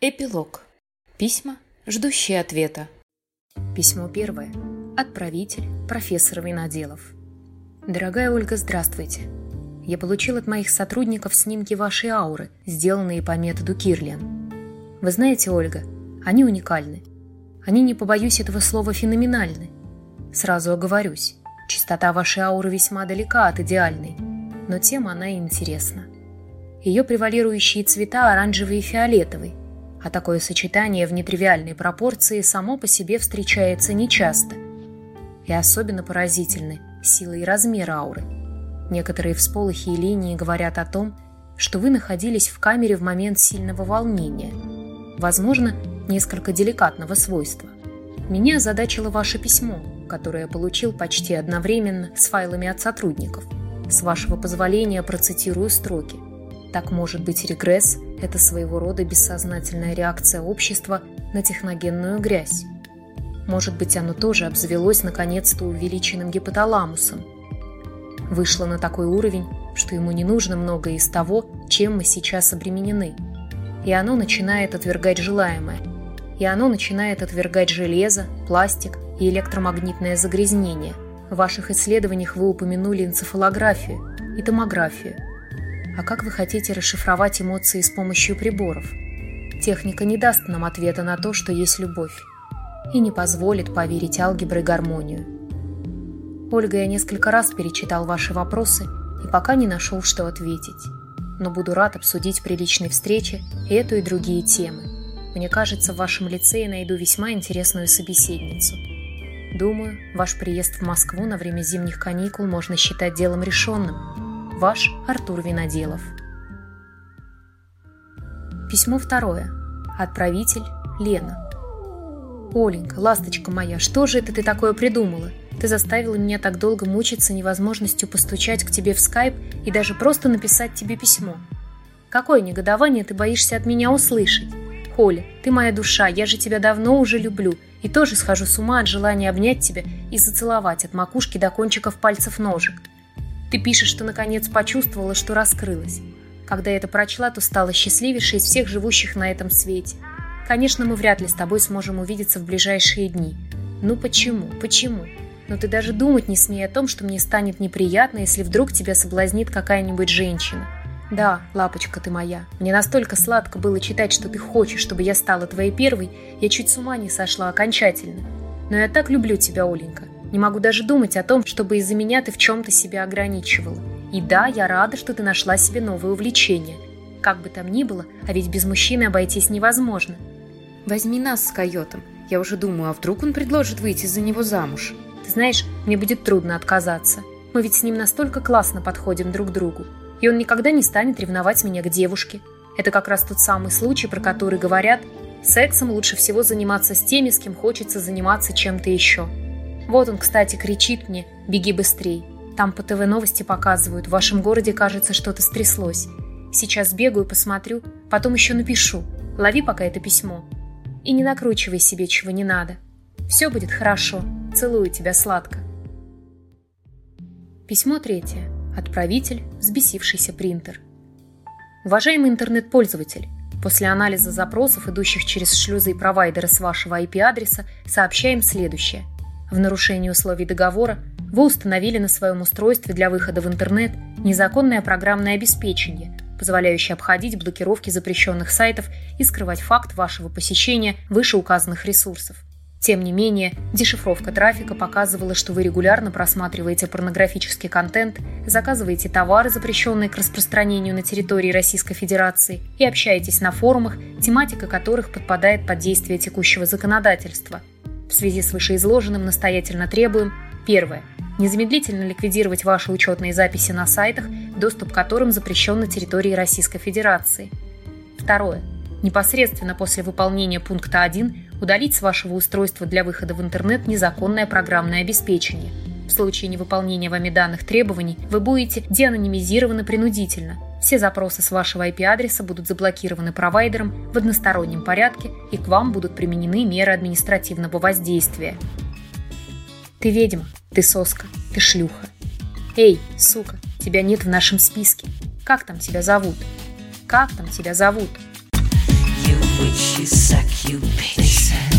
Эпилог. Письма, ждущие ответа. Письмо первое. Отправитель, профессор Виноделов. Дорогая Ольга, здравствуйте. Я получил от моих сотрудников снимки вашей ауры, сделанные по методу Кирлиан. Вы знаете, Ольга, они уникальны. Они, не побоюсь этого слова, феноменальны. Сразу оговорюсь, чистота вашей ауры весьма далека от идеальной, но тем она и интересна. Ее превалирующие цвета оранжевый и фиолетовый, а такое сочетание в нетривиальной пропорции само по себе встречается нечасто. И особенно поразительны сила и размер ауры. Некоторые всполохи и линии говорят о том, что вы находились в камере в момент сильного волнения, возможно, несколько деликатного свойства. Меня озадачило ваше письмо, которое я получил почти одновременно с файлами от сотрудников. С вашего позволения процитирую строки. Так может быть регресс – это своего рода бессознательная реакция общества на техногенную грязь. Может быть, оно тоже обзавелось наконец-то увеличенным гипоталамусом. Вышло на такой уровень, что ему не нужно многое из того, чем мы сейчас обременены. И оно начинает отвергать желаемое. И оно начинает отвергать железо, пластик и электромагнитное загрязнение. В ваших исследованиях вы упомянули энцефалографию и томографию. А как вы хотите расшифровать эмоции с помощью приборов? Техника не даст нам ответа на то, что есть любовь, и не позволит поверить алгебре гармонию. Ольга, я несколько раз перечитал ваши вопросы и пока не нашел, что ответить. Но буду рад обсудить при личной встрече эту и другие темы. Мне кажется, в вашем лице я найду весьма интересную собеседницу. Думаю, ваш приезд в Москву на время зимних каникул можно считать делом решенным. Ваш Артур Виноделов. Письмо второе. Отправитель Лена. «Оленька, ласточка моя, что же это ты такое придумала? Ты заставила меня так долго мучиться невозможностью постучать к тебе в скайп и даже просто написать тебе письмо. Какое негодование ты боишься от меня услышать? Коля, ты моя душа, я же тебя давно уже люблю и тоже схожу с ума от желания обнять тебя и зацеловать от макушки до кончиков пальцев ножек. Ты пишешь, что наконец почувствовала, что раскрылась. Когда я это прочла, то стала счастливейшей из всех живущих на этом свете. Конечно, мы вряд ли с тобой сможем увидеться в ближайшие дни. Ну почему? Почему? Но ты даже думать не смей о том, что мне станет неприятно, если вдруг тебя соблазнит какая-нибудь женщина. Да, лапочка ты моя, мне настолько сладко было читать, что ты хочешь, чтобы я стала твоей первой, я чуть с ума не сошла окончательно. Но я так люблю тебя, Оленька. Не могу даже думать о том, чтобы из-за меня ты в чем-то себя ограничивала. И да, я рада, что ты нашла себе новое увлечение. Как бы там ни было, а ведь без мужчины обойтись невозможно. Возьми нас с койотом. Я уже думаю, а вдруг он предложит выйти за него замуж? Ты знаешь, мне будет трудно отказаться. Мы ведь с ним настолько классно подходим друг другу. И он никогда не станет ревновать меня к девушке. Это как раз тот самый случай, про который говорят, сексом лучше всего заниматься с теми, с кем хочется заниматься чем-то еще. Вот он, кстати, кричит мне «беги быстрей». Там по ТВ новости показывают, в вашем городе, кажется, что-то стряслось. Сейчас бегаю, посмотрю, потом еще напишу. Лови пока это письмо. И не накручивай себе, чего не надо. Все будет хорошо. Целую тебя сладко. Письмо третье. Отправитель – взбесившийся принтер. Уважаемый интернет-пользователь, после анализа запросов, идущих через шлюзы и провайдеры с вашего IP-адреса, сообщаем следующее. В нарушении условий договора вы установили на своем устройстве для выхода в интернет незаконное программное обеспечение, позволяющее обходить блокировки запрещенных сайтов и скрывать факт вашего посещения вышеуказанных ресурсов. Тем не менее, дешифровка трафика показывала, что вы регулярно просматриваете порнографический контент, заказываете товары, запрещенные к распространению на территории Российской Федерации, и общаетесь на форумах, тематика которых подпадает под действие текущего законодательства. В связи с вышеизложенным настоятельно требуем Первое. Незамедлительно ликвидировать ваши учетные записи на сайтах, доступ к которым запрещен на территории Российской Федерации. Второе непосредственно после выполнения пункта 1 удалить с вашего устройства для выхода в интернет незаконное программное обеспечение. В случае невыполнения вами данных требований вы будете деанонимизированы принудительно. Все запросы с вашего IP-адреса будут заблокированы провайдером в одностороннем порядке и к вам будут применены меры административного воздействия. Ты ведьма, ты соска, ты шлюха. Эй, сука, тебя нет в нашем списке. Как там тебя зовут? Как там тебя зовут? you she suck you, baby?